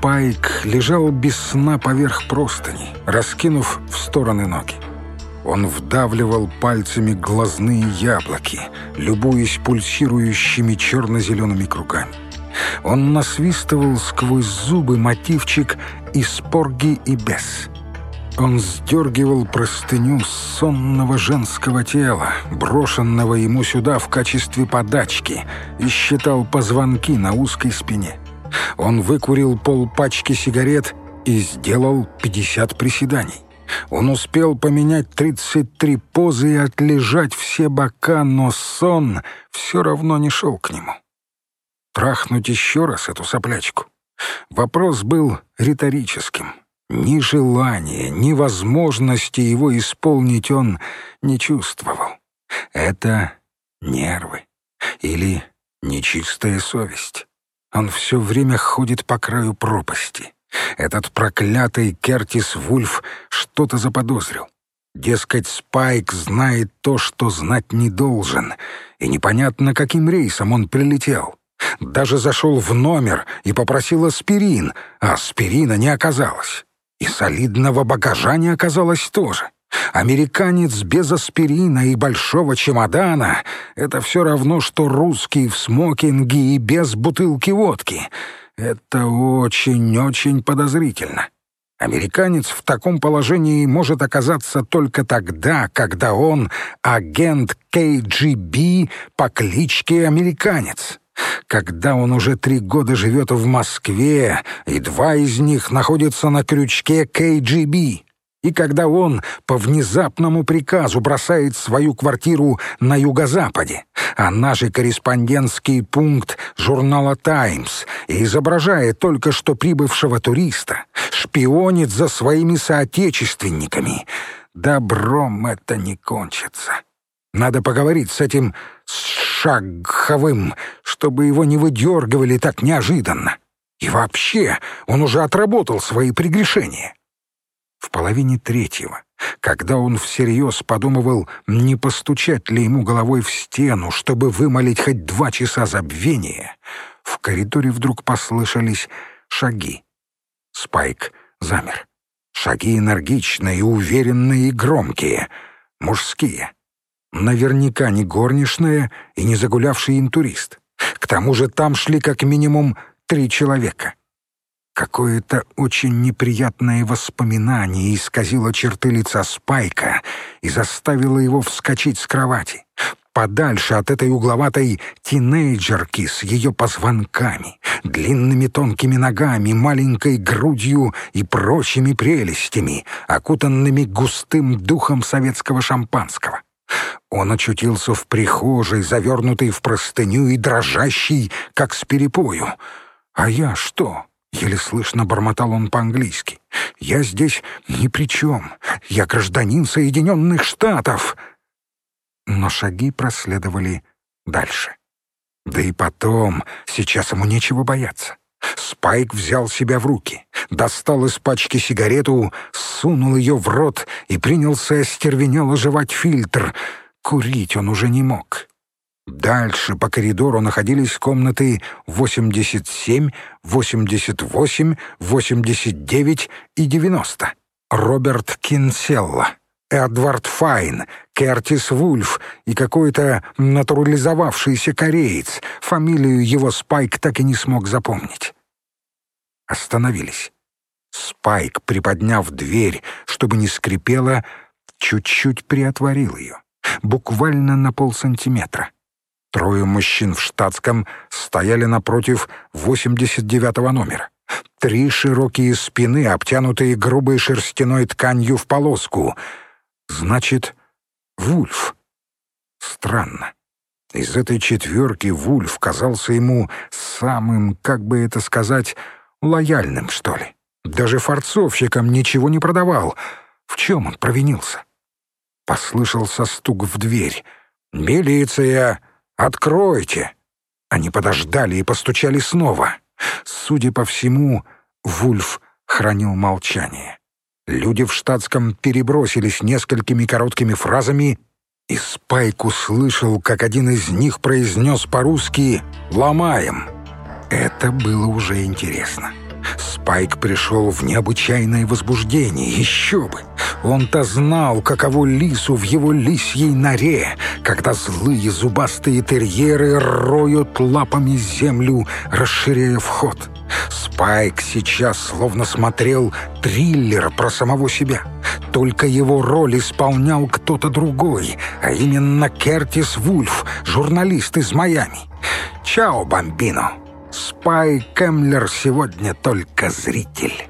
Спайк лежал без сна поверх простыни, раскинув в стороны ноги. Он вдавливал пальцами глазные яблоки, любуясь пульсирующими черно-зелеными кругами. Он насвистывал сквозь зубы мотивчик из «Порги и Бес». Он сдергивал простыню сонного женского тела, брошенного ему сюда в качестве подачки, и считал позвонки на узкой спине. Он выкурил полпачки сигарет и сделал 50 приседаний. Он успел поменять 33 позы и отлежать все бока, но сон все равно не шел к нему. Трахнуть еще раз эту соплячку? Вопрос был риторическим. Ни желания, ни возможности его исполнить он не чувствовал. Это нервы или нечистая совесть. Он все время ходит по краю пропасти. Этот проклятый Кертис Вульф что-то заподозрил. Дескать, Спайк знает то, что знать не должен, и непонятно, каким рейсом он прилетел. Даже зашел в номер и попросил аспирин, а аспирина не оказалось. И солидного багажа не оказалось тоже. Американец без аспирина и большого чемодана — это все равно, что русский в смокинге и без бутылки водки. Это очень-очень подозрительно. Американец в таком положении может оказаться только тогда, когда он агент КГБ по кличке Американец. Когда он уже три года живет в Москве, и два из них находятся на крючке КГБ и когда он по внезапному приказу бросает свою квартиру на юго-западе, а наш корреспондентский пункт журнала «Таймс» изображает только что прибывшего туриста, шпионит за своими соотечественниками, добром это не кончится. Надо поговорить с этим Шагховым, чтобы его не выдергивали так неожиданно. И вообще, он уже отработал свои прегрешения. В половине третьего, когда он всерьез подумывал, не постучать ли ему головой в стену, чтобы вымолить хоть два часа забвения, в коридоре вдруг послышались шаги. Спайк замер. Шаги энергичные, уверенные и громкие, мужские. Наверняка не горничная и не загулявший интурист. К тому же там шли как минимум три человека. Какое-то очень неприятное воспоминание исказило черты лица Спайка и заставило его вскочить с кровати. Подальше от этой угловатой тинейджерки с ее позвонками, длинными тонкими ногами, маленькой грудью и прочими прелестями, окутанными густым духом советского шампанского. Он очутился в прихожей, завернутый в простыню и дрожащий, как с перепою. «А я что?» Еле слышно бормотал он по-английски. «Я здесь ни при чем. Я гражданин Соединенных Штатов!» Но шаги проследовали дальше. Да и потом, сейчас ему нечего бояться. Спайк взял себя в руки, достал из пачки сигарету, сунул ее в рот и принялся остервенело жевать фильтр. Курить он уже не мог. Дальше по коридору находились комнаты 87, 88, 89 и 90. Роберт Кинселла, Эдвард Файн, Кертис Вульф и какой-то натурализовавшийся кореец. Фамилию его Спайк так и не смог запомнить. Остановились. Спайк, приподняв дверь, чтобы не скрипела, чуть-чуть приотворил ее. Буквально на полсантиметра. Трое мужчин в штатском стояли напротив 89-го номера. Три широкие спины, обтянутые грубой шерстяной тканью в полоску. Значит, Вульф. Странно. Из этой четверки Вульф казался ему самым, как бы это сказать, лояльным, что ли. Даже форцовщикам ничего не продавал. В чем он провинился? Послышался стук в дверь. «Милиция!» «Откройте!» Они подождали и постучали снова. Судя по всему, Вульф хранил молчание. Люди в штатском перебросились несколькими короткими фразами, и Спайк услышал, как один из них произнес по-русски «Ломаем». Это было уже интересно. Спайк пришел в необычайное возбуждение, еще бы. Он-то знал, каково лису в его лисьей норе, когда злые зубастые терьеры роют лапами землю, расширяя вход. Спайк сейчас словно смотрел триллер про самого себя. Только его роль исполнял кто-то другой, а именно Кертис Вульф, журналист из Майами. «Чао, бомбино!» Спай Кемлер сегодня только зритель.